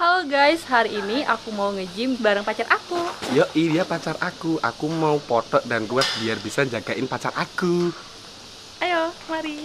Halo guys, hari ini aku mau nge-gym bareng pacar aku. Yo, iya pacar aku. Aku mau foto dan kuat biar bisa jagain pacar aku. Ayo, mari.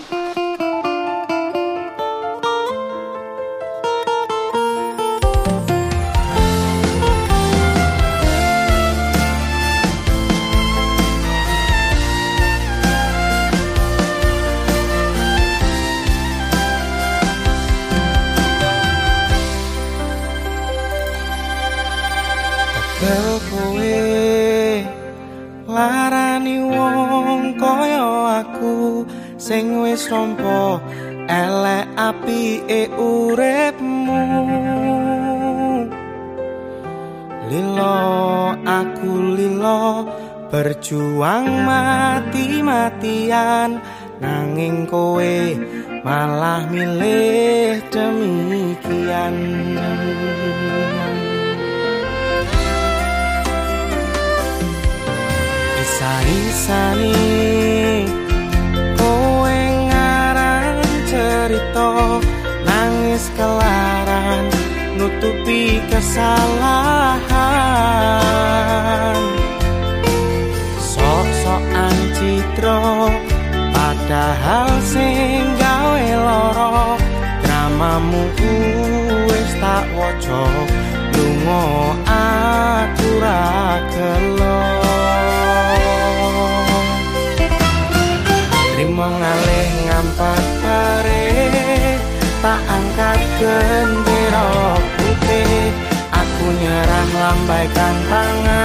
Sing wis nampa elek apike uripmu. Lilo aku lilo berjuang mati-matian. Nanging kowe malah milih demikian. Isa-isani cerita nangis kelaran nutupi kesalahan. Sok-sokan citro padahal sing gawe loro dramamu wis tak waca lunga aku ra การพังงา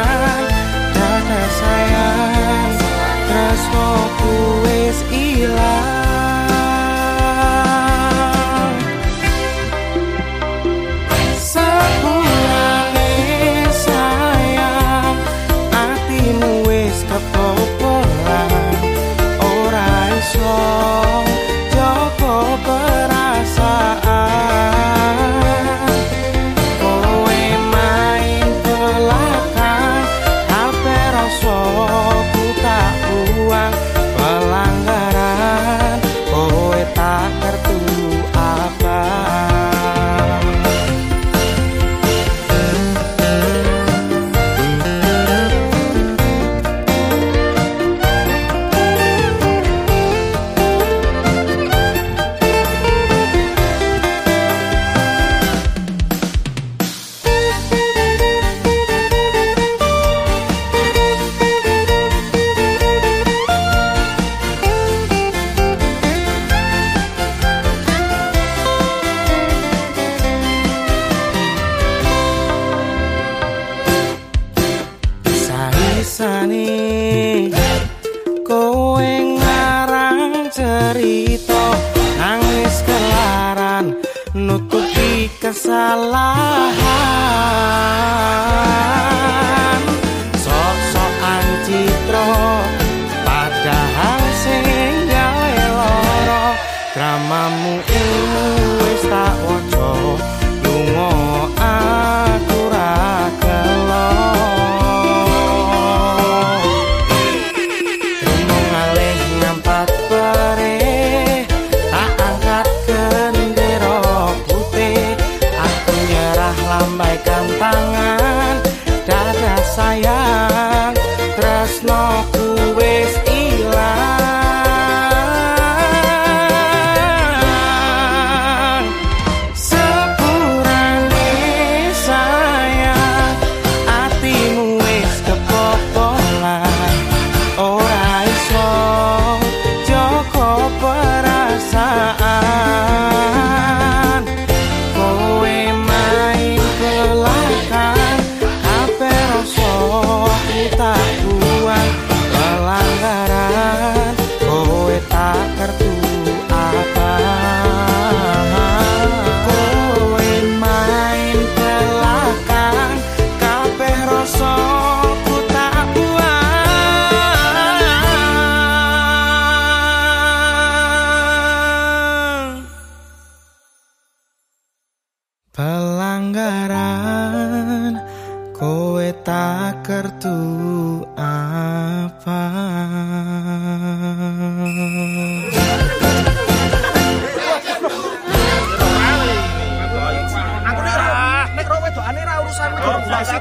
Saisane kowe ngarang cerita nangis kelaran nutupi kesalahan. Sok-sokan citro padahal sing gawe loro dramamu lambaikan tangan Dada sayang Tresno